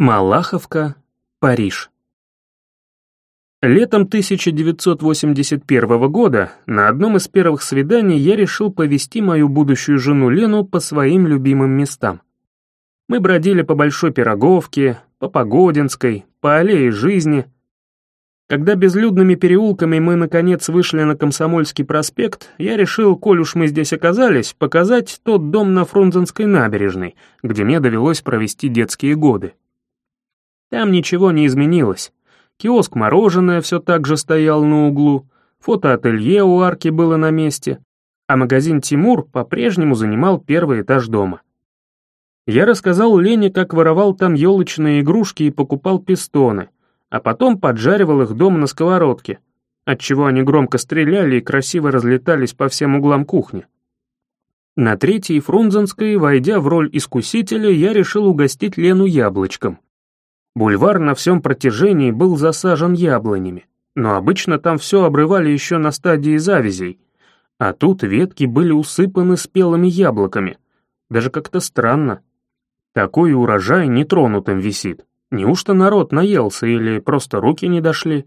Малаховка, Париж. Летом 1981 года на одном из первых свиданий я решил повести мою будущую жену Лену по своим любимым местам. Мы бродили по Большой Пироговке, по Погодинской, по Аллее Жизни. Когда безлюдными переулками мы, наконец, вышли на Комсомольский проспект, я решил, коль уж мы здесь оказались, показать тот дом на Фрунзенской набережной, где мне довелось провести детские годы. Там ничего не изменилось. Киоск мороженое все так же стоял на углу, фотоателье у арки было на месте, а магазин «Тимур» по-прежнему занимал первый этаж дома. Я рассказал Лене, как воровал там елочные игрушки и покупал пистоны, а потом поджаривал их дома на сковородке, отчего они громко стреляли и красиво разлетались по всем углам кухни. На третьей Фрунзенской, войдя в роль искусителя, я решил угостить Лену яблочком — Бульвар на всем протяжении был засажен яблонями, но обычно там все обрывали еще на стадии завязей, а тут ветки были усыпаны спелыми яблоками. Даже как-то странно. Такой урожай нетронутым висит. Неужто народ наелся или просто руки не дошли?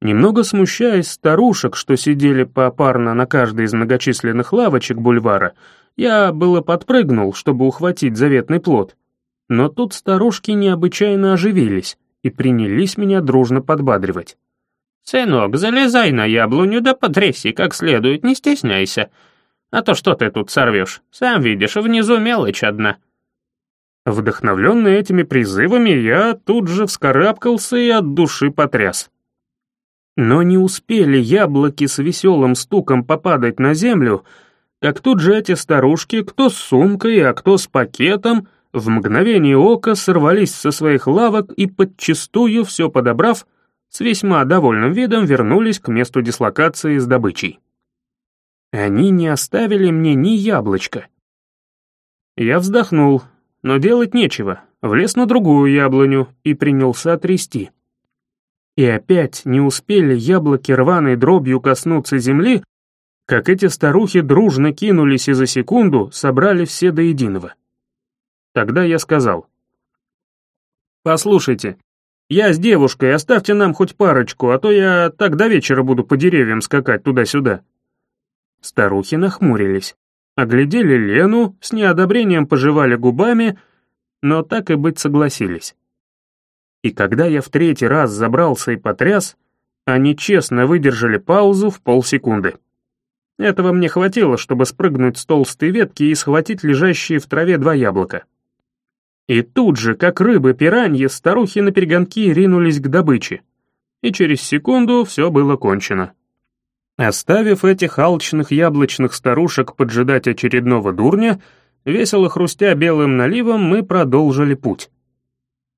Немного смущаясь старушек, что сидели попарно на каждой из многочисленных лавочек бульвара, я было подпрыгнул, чтобы ухватить заветный плод — но тут старушки необычайно оживились и принялись меня дружно подбадривать. «Сынок, залезай на яблоню да потряси как следует, не стесняйся. А то что ты тут сорвешь? Сам видишь, внизу мелочь одна». Вдохновленный этими призывами, я тут же вскарабкался и от души потряс. Но не успели яблоки с веселым стуком попадать на землю, как тут же эти старушки, кто с сумкой, а кто с пакетом, в мгновение ока сорвались со своих лавок и, подчистую все подобрав, с весьма довольным видом вернулись к месту дислокации с добычей. Они не оставили мне ни яблочка. Я вздохнул, но делать нечего, влез на другую яблоню и принялся трясти. И опять не успели яблоки рваной дробью коснуться земли, как эти старухи дружно кинулись и за секунду собрали все до единого. Тогда я сказал. «Послушайте, я с девушкой, оставьте нам хоть парочку, а то я так до вечера буду по деревьям скакать туда-сюда». Старухи нахмурились, оглядели Лену, с неодобрением пожевали губами, но так и быть согласились. И когда я в третий раз забрался и потряс, они честно выдержали паузу в полсекунды. Этого мне хватило, чтобы спрыгнуть с толстой ветки и схватить лежащие в траве два яблока. И тут же, как рыбы-пираньи, старухи на перегонки ринулись к добыче. И через секунду все было кончено. Оставив этих алчных яблочных старушек поджидать очередного дурня, весело хрустя белым наливом, мы продолжили путь.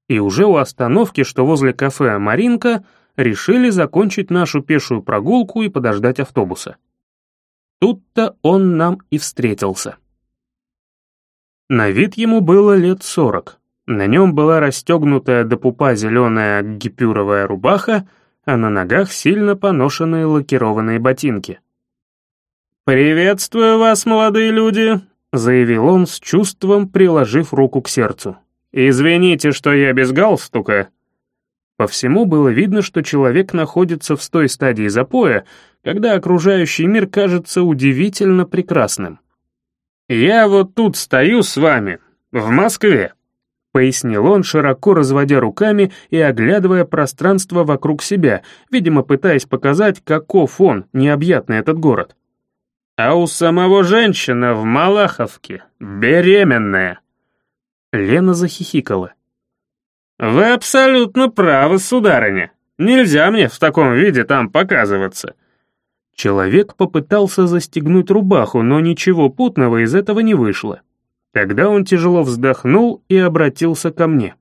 И уже у остановки, что возле кафе «Маринка», решили закончить нашу пешую прогулку и подождать автобуса. Тут-то он нам и встретился. На вид ему было лет сорок. На нем была расстегнутая до пупа зеленая гипюровая рубаха, а на ногах сильно поношенные лакированные ботинки. «Приветствую вас, молодые люди», — заявил он с чувством, приложив руку к сердцу. «Извините, что я без галстука». По всему было видно, что человек находится в той стадии запоя, когда окружающий мир кажется удивительно прекрасным. «Я вот тут стою с вами, в Москве», — пояснил он, широко разводя руками и оглядывая пространство вокруг себя, видимо, пытаясь показать, каков он, необъятный этот город. «А у самого женщина в Малаховке, беременная». Лена захихикала. «Вы абсолютно правы, сударыня. Нельзя мне в таком виде там показываться. Человек попытался застегнуть рубаху, но ничего путного из этого не вышло. Тогда он тяжело вздохнул и обратился ко мне.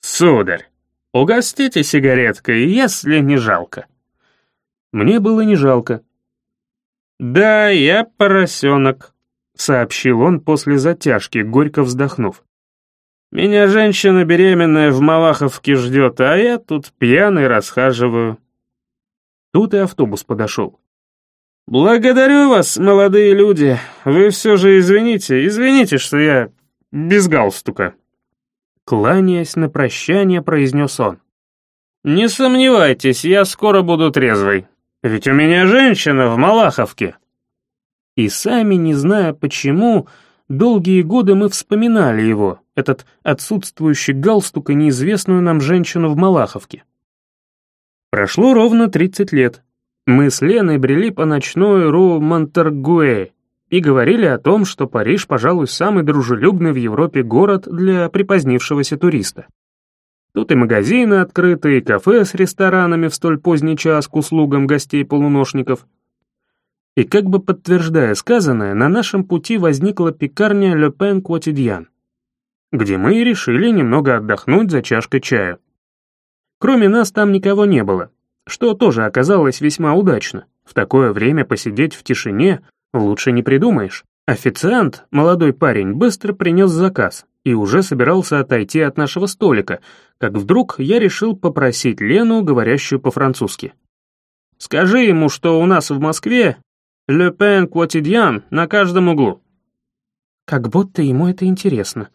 «Сударь, угостите сигареткой, если не жалко». Мне было не жалко. «Да, я поросенок», — сообщил он после затяжки, горько вздохнув. «Меня женщина беременная в Малаховке ждет, а я тут пьяный расхаживаю. Тут и автобус подошел. «Благодарю вас, молодые люди. Вы все же извините, извините, что я без галстука». Кланяясь на прощание, произнес он. «Не сомневайтесь, я скоро буду трезвый, ведь у меня женщина в Малаховке». И сами, не зная почему, долгие годы мы вспоминали его, этот отсутствующий галстук и неизвестную нам женщину в Малаховке. Прошло ровно 30 лет. Мы с Леной брели по ночной Ру Монтергуэ и говорили о том, что Париж, пожалуй, самый дружелюбный в Европе город для припозднившегося туриста. Тут и магазины открыты, и кафе с ресторанами в столь поздний час к услугам гостей-полуношников. И как бы подтверждая сказанное, на нашем пути возникла пекарня Le Pain Quotidien, где мы и решили немного отдохнуть за чашкой чая. Кроме нас там никого не было, что тоже оказалось весьма удачно. В такое время посидеть в тишине лучше не придумаешь. Официант, молодой парень, быстро принес заказ и уже собирался отойти от нашего столика, как вдруг я решил попросить Лену, говорящую по-французски. «Скажи ему, что у нас в Москве Le Pen Quotidien на каждом углу». Как будто ему это интересно.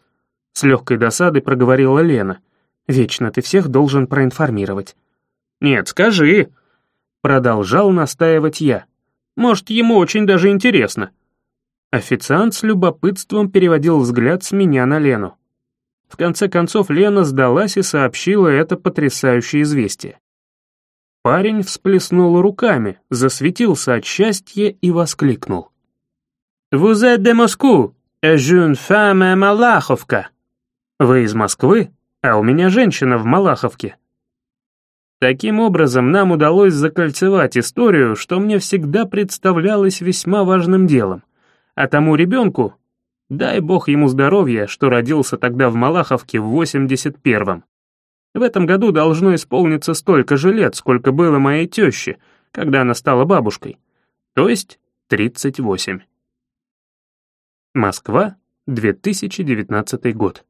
С легкой досадой проговорила Лена. «Вечно ты всех должен проинформировать». «Нет, скажи», — продолжал настаивать я. «Может, ему очень даже интересно». Официант с любопытством переводил взгляд с меня на Лену. В конце концов Лена сдалась и сообщила это потрясающее известие. Парень всплеснул руками, засветился от счастья и воскликнул. «Vous êtes de Moscou, jeune Малаховка». «Вы из Москвы, а у меня женщина в Малаховке». Таким образом, нам удалось закольцевать историю, что мне всегда представлялось весьма важным делом. А тому ребенку, дай бог ему здоровья, что родился тогда в Малаховке в 81-м. В этом году должно исполниться столько же лет, сколько было моей теще, когда она стала бабушкой, то есть 38. Москва, 2019 год.